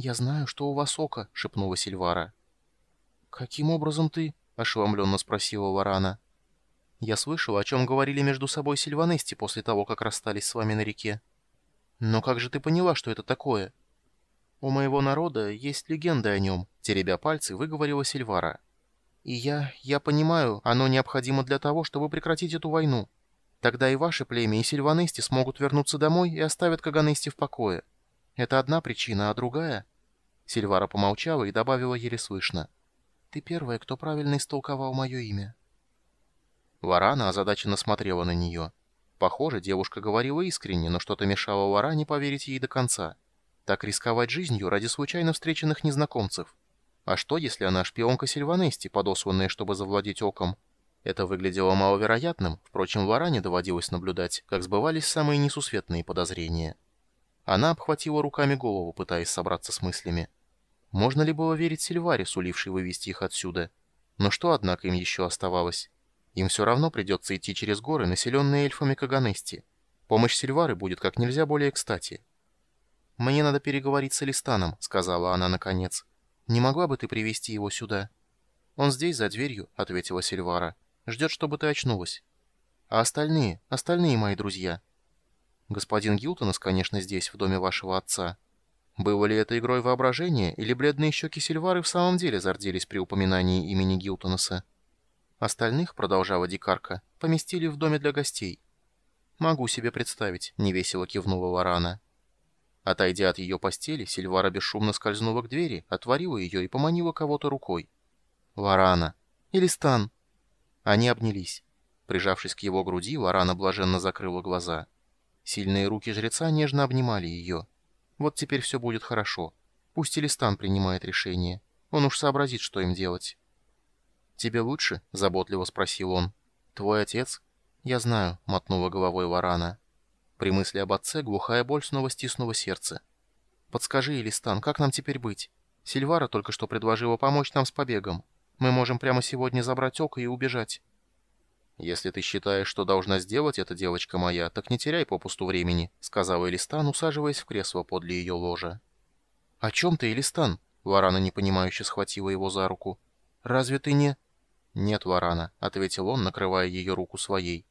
«Я знаю, что у вас око», — шепнула Сильвара. «Каким образом ты?» — ошеломленно спросила Варана. «Я слышал, о чем говорили между собой Сильванести после того, как расстались с вами на реке. Но как же ты поняла, что это такое?» «У моего народа есть легенда о нем», — теребя пальцы, выговорила Сильвара. «И я... я понимаю, оно необходимо для того, чтобы прекратить эту войну. Тогда и ваше племя, и Сильванести смогут вернуться домой и оставят Каганести в покое. Это одна причина, а другая...» Сильвара помолчала и добавила еле слышно. «Ты первая, кто правильно истолковал мое имя». Варана озадаченно смотрела на нее. Похоже, девушка говорила искренне, но что-то мешало Варане поверить ей до конца. Так рисковать жизнью ради случайно встреченных незнакомцев. А что, если она шпионка Сильванести, подосланная, чтобы завладеть оком? Это выглядело маловероятным, впрочем, Варане доводилось наблюдать, как сбывались самые несусветные подозрения. Она обхватила руками голову, пытаясь собраться с мыслями. Можно ли было верить Сильваре, сулившей вывести их отсюда? Но что, однако, им еще оставалось? Им все равно придется идти через горы, населенные эльфами Каганести. Помощь Сильвары будет как нельзя более кстати. «Мне надо переговорить с Элистаном», — сказала она наконец. «Не могла бы ты привести его сюда?» «Он здесь, за дверью», — ответила Сильвара. «Ждет, чтобы ты очнулась». «А остальные? Остальные мои друзья?» Господин Гилтонес, конечно, здесь, в доме вашего отца. Было ли это игрой воображения, или бледные щеки Сильвары в самом деле зарделись при упоминании имени Гилтонеса? Остальных, продолжала дикарка, поместили в доме для гостей. «Могу себе представить», — невесело кивнула Варана. Отойдя от ее постели, Сильвара бесшумно скользнула к двери, отворила ее и поманила кого-то рукой. «Варана! Или Стан!» Они обнялись. Прижавшись к его груди, Варана блаженно закрыла глаза. Сильные руки жреца нежно обнимали ее. Вот теперь все будет хорошо. Пусть Элистан принимает решение. Он уж сообразит, что им делать. «Тебе лучше?» — заботливо спросил он. «Твой отец?» «Я знаю», — мотнула головой Варана. При мысли об отце глухая боль снова стиснула сердце. «Подскажи, Элистан, как нам теперь быть? Сильвара только что предложила помочь нам с побегом. Мы можем прямо сегодня забрать око и убежать». «Если ты считаешь, что должна сделать это, девочка моя, так не теряй попусту времени», — сказала Элистан, усаживаясь в кресло подле ее ложа. «О чем ты, Элистан?» — Варана непонимающе схватила его за руку. «Разве ты не...» «Нет, Варана», — ответил он, накрывая ее руку своей.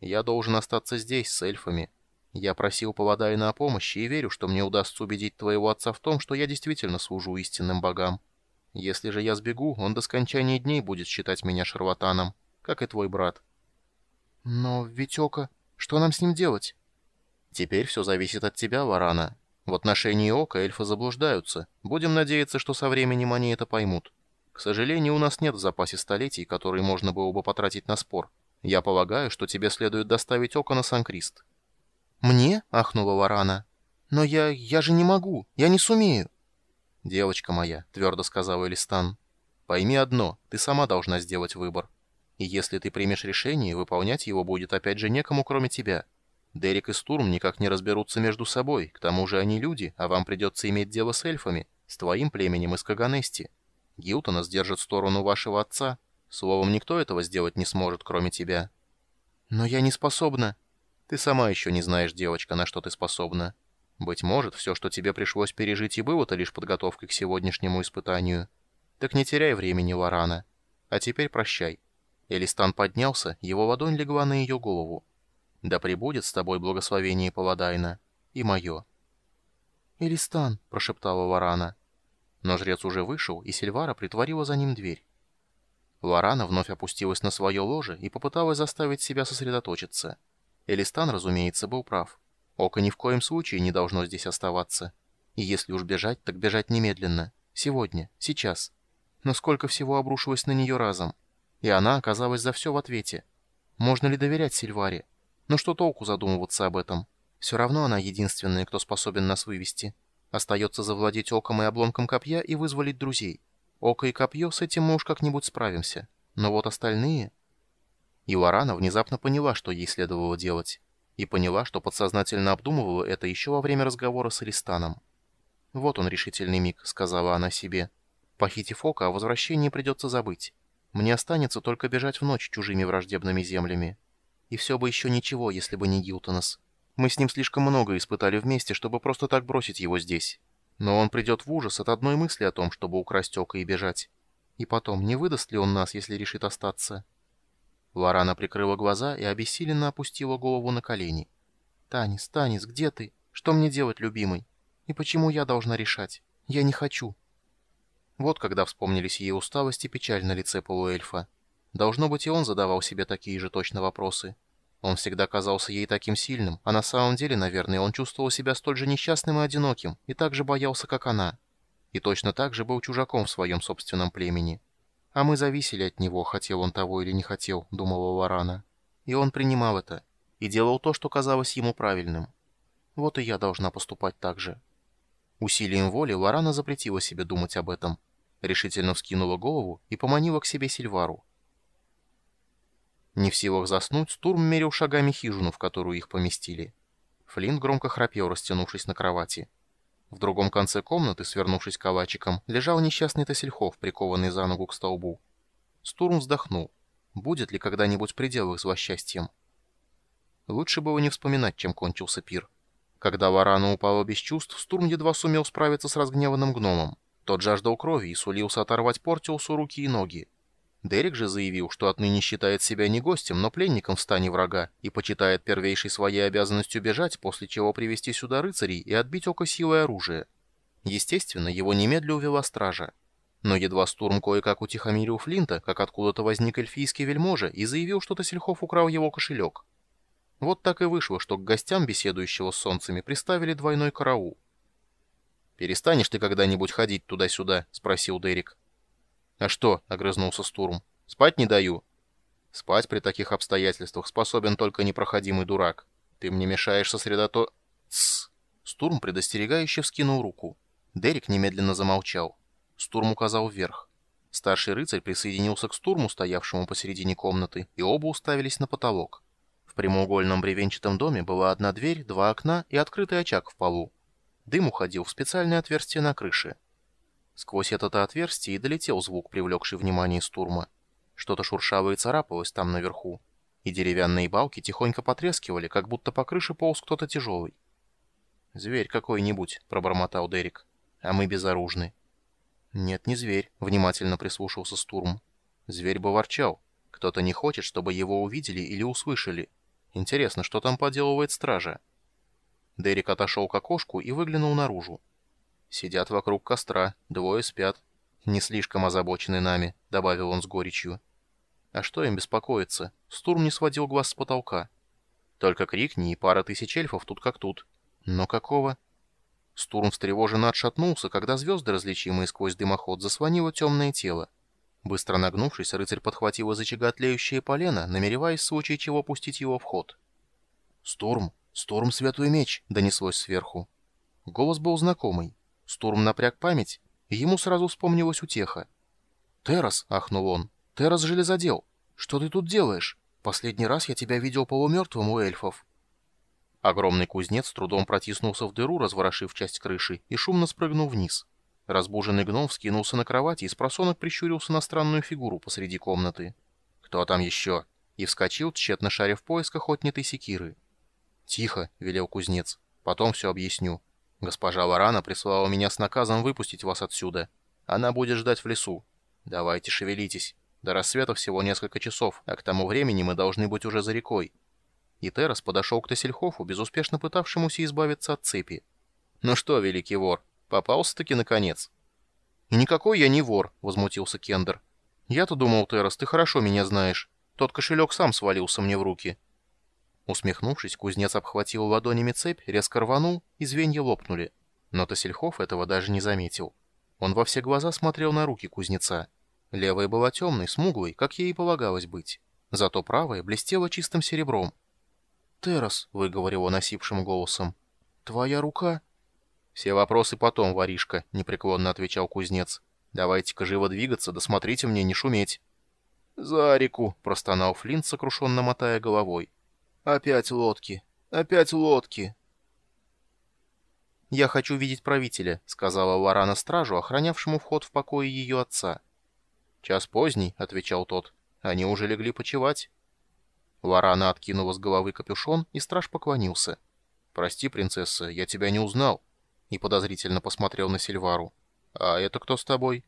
«Я должен остаться здесь, с эльфами. Я просил Паладайна о помощи и верю, что мне удастся убедить твоего отца в том, что я действительно служу истинным богам. Если же я сбегу, он до скончания дней будет считать меня шарлатаном, как и твой брат». «Но Витёка... Что нам с ним делать?» «Теперь все зависит от тебя, Варана. В отношении Ока эльфы заблуждаются. Будем надеяться, что со временем они это поймут. К сожалению, у нас нет в запасе столетий, которые можно было бы потратить на спор. Я полагаю, что тебе следует доставить Ока на Санкрист». «Мне?» — ахнула Варана. «Но я... я же не могу. Я не сумею». «Девочка моя», — твердо сказал Элистан, — «пойми одно, ты сама должна сделать выбор. И если ты примешь решение, выполнять его будет опять же некому, кроме тебя. Дерек и Стурм никак не разберутся между собой, к тому же они люди, а вам придется иметь дело с эльфами, с твоим племенем из Каганести. Гилтона сдержит сторону вашего отца. Словом, никто этого сделать не сможет, кроме тебя. Но я не способна. Ты сама еще не знаешь, девочка, на что ты способна. Быть может, все, что тебе пришлось пережить и было-то лишь подготовкой к сегодняшнему испытанию. Так не теряй времени, Лорана. А теперь прощай. Элистан поднялся, его ладонь легла на ее голову. «Да пребудет с тобой благословение Паладайна, и мое». «Элистан», — прошептала Варана. Но жрец уже вышел, и Сильвара притворила за ним дверь. Варана вновь опустилась на свое ложе и попыталась заставить себя сосредоточиться. Элистан, разумеется, был прав. Око ни в коем случае не должно здесь оставаться. И если уж бежать, так бежать немедленно. Сегодня, сейчас. Но сколько всего обрушилось на нее разом. И она оказалась за все в ответе. Можно ли доверять Сильваре? Но что толку задумываться об этом? Все равно она единственная, кто способен нас вывести. Остается завладеть оком и обломком копья и вызволить друзей. Око и копье, с этим мы уж как-нибудь справимся. Но вот остальные... И Лорана внезапно поняла, что ей следовало делать. И поняла, что подсознательно обдумывала это еще во время разговора с Аристаном. «Вот он, решительный миг», — сказала она себе. «Похитив око, о возвращении придется забыть. Мне останется только бежать в ночь чужими враждебными землями. И все бы еще ничего, если бы не Гилтонос. Мы с ним слишком много испытали вместе, чтобы просто так бросить его здесь. Но он придет в ужас от одной мысли о том, чтобы украсть око и бежать. И потом, не выдаст ли он нас, если решит остаться?» Варана прикрыла глаза и обессиленно опустила голову на колени. «Танис, Танис, где ты? Что мне делать, любимый? И почему я должна решать? Я не хочу». Вот когда вспомнились ей усталость и печаль на лице полуэльфа. Должно быть, и он задавал себе такие же точно вопросы. Он всегда казался ей таким сильным, а на самом деле, наверное, он чувствовал себя столь же несчастным и одиноким, и так же боялся, как она. И точно так же был чужаком в своем собственном племени. А мы зависели от него, хотел он того или не хотел, думала Варана. И он принимал это, и делал то, что казалось ему правильным. Вот и я должна поступать так же. Усилием воли Варана запретила себе думать об этом. Решительно вскинула голову и поманила к себе Сильвару. Не в силах заснуть, Стурм мерил шагами хижину, в которую их поместили. Флинт громко храпел, растянувшись на кровати. В другом конце комнаты, свернувшись калачиком, лежал несчастный Тасельхов, прикованный за ногу к столбу. Стурм вздохнул. Будет ли когда-нибудь предел их злосчастьем? Лучше было не вспоминать, чем кончился пир. Когда Варана упала без чувств, Стурм едва сумел справиться с разгневанным гномом. Тот жаждал крови и сулился оторвать Портиусу руки и ноги. Дерек же заявил, что отныне считает себя не гостем, но пленником в стане врага, и почитает первейшей своей обязанностью бежать, после чего привести сюда рыцарей и отбить око силой оружия. Естественно, его немедля увела стража. Но едва Стурм кое-как утихомирил Флинта, как откуда-то возник эльфийский вельможа и заявил, что Тасельхов украл его кошелек. Вот так и вышло, что к гостям, беседующего с солнцами, приставили двойной караул. «Перестанешь ты когда-нибудь ходить туда-сюда?» — спросил Дерек. «А что?» — огрызнулся Стурм. «Спать не даю». «Спать при таких обстоятельствах способен только непроходимый дурак. Ты мне мешаешь сосредото...» «Тссс!» Стурм предостерегающе вскинул руку. Дерек немедленно замолчал. Стурм указал вверх. Старший рыцарь присоединился к Стурму, стоявшему посередине комнаты, и оба уставились на потолок. В прямоугольном бревенчатом доме была одна дверь, два окна и открытый очаг в полу. Дым уходил в специальное отверстие на крыше. Сквозь это отверстие и долетел звук, привлекший внимание Стурма. Что-то шуршало и царапалось там наверху, и деревянные балки тихонько потрескивали, как будто по крыше полз кто-то тяжелый. «Зверь какой-нибудь», — пробормотал Дерек. «А мы безоружны». «Нет, не зверь», — внимательно прислушался Стурм. Зверь бы ворчал. Кто-то не хочет, чтобы его увидели или услышали. Интересно, что там поделывает стража? Дерек отошел к окошку и выглянул наружу. Сидят вокруг костра, двое спят. Не слишком озабочены нами, добавил он с горечью. А что им беспокоиться? Стурм не сводил глаз с потолка. Только крикни, и пара тысяч эльфов тут как тут. Но какого? Стурм встревоженно отшатнулся, когда звезды, различимые сквозь дымоход, заслонило темное тело. Быстро нагнувшись, рыцарь подхватил из очага тлеющее полено, намереваясь в случае чего пустить его в ход. «Стурм! Стурм, святой меч!» — донеслось сверху. Голос был знакомый. Стурм напряг память, и ему сразу вспомнилась утеха. «Террас!» — ахнул он. «Террас железодел! Что ты тут делаешь? Последний раз я тебя видел полумертвым у эльфов». Огромный кузнец с трудом протиснулся в дыру, разворошив часть крыши, и шумно спрыгнул вниз. Разбуженный гном вскинулся на кровати и с просонок прищурился на странную фигуру посреди комнаты. «Кто там еще?» и вскочил, тщетно шаря в поисках отнятой секиры. «Тихо», — велел кузнец, — «потом все объясню». Госпожа Варана прислала меня с наказом выпустить вас отсюда. Она будет ждать в лесу. Давайте шевелитесь. До рассвета всего несколько часов, а к тому времени мы должны быть уже за рекой». И Террас подошел к Тессельхофу, безуспешно пытавшемуся избавиться от цепи. «Ну что, великий вор, попался-таки наконец?» «И никакой я не вор», — возмутился Кендер. «Я-то думал, Террас, ты хорошо меня знаешь. Тот кошелек сам свалился мне в руки». Усмехнувшись, кузнец обхватил ладонями цепь, резко рванул, и звенья лопнули. Но Тосельхов этого даже не заметил. Он во все глаза смотрел на руки кузнеца. Левая была темной, смуглой, как ей и полагалось быть. Зато правая блестела чистым серебром. «Террас», — выговорил он осипшим голосом, — «твоя рука...» «Все вопросы потом, воришка», — непреклонно отвечал кузнец. «Давайте-ка живо двигаться, да смотрите мне, не шуметь». «За реку», — простонал Флинт, сокрушенно мотая головой. Опять лодки. Опять лодки. «Я хочу видеть правителя», — сказала Лорана стражу, охранявшему вход в покое ее отца. «Час поздний», — отвечал тот. «Они уже легли почевать». Лорана откинула с головы капюшон, и страж поклонился. «Прости, принцесса, я тебя не узнал». и подозрительно посмотрел на Сильвару. «А это кто с тобой?»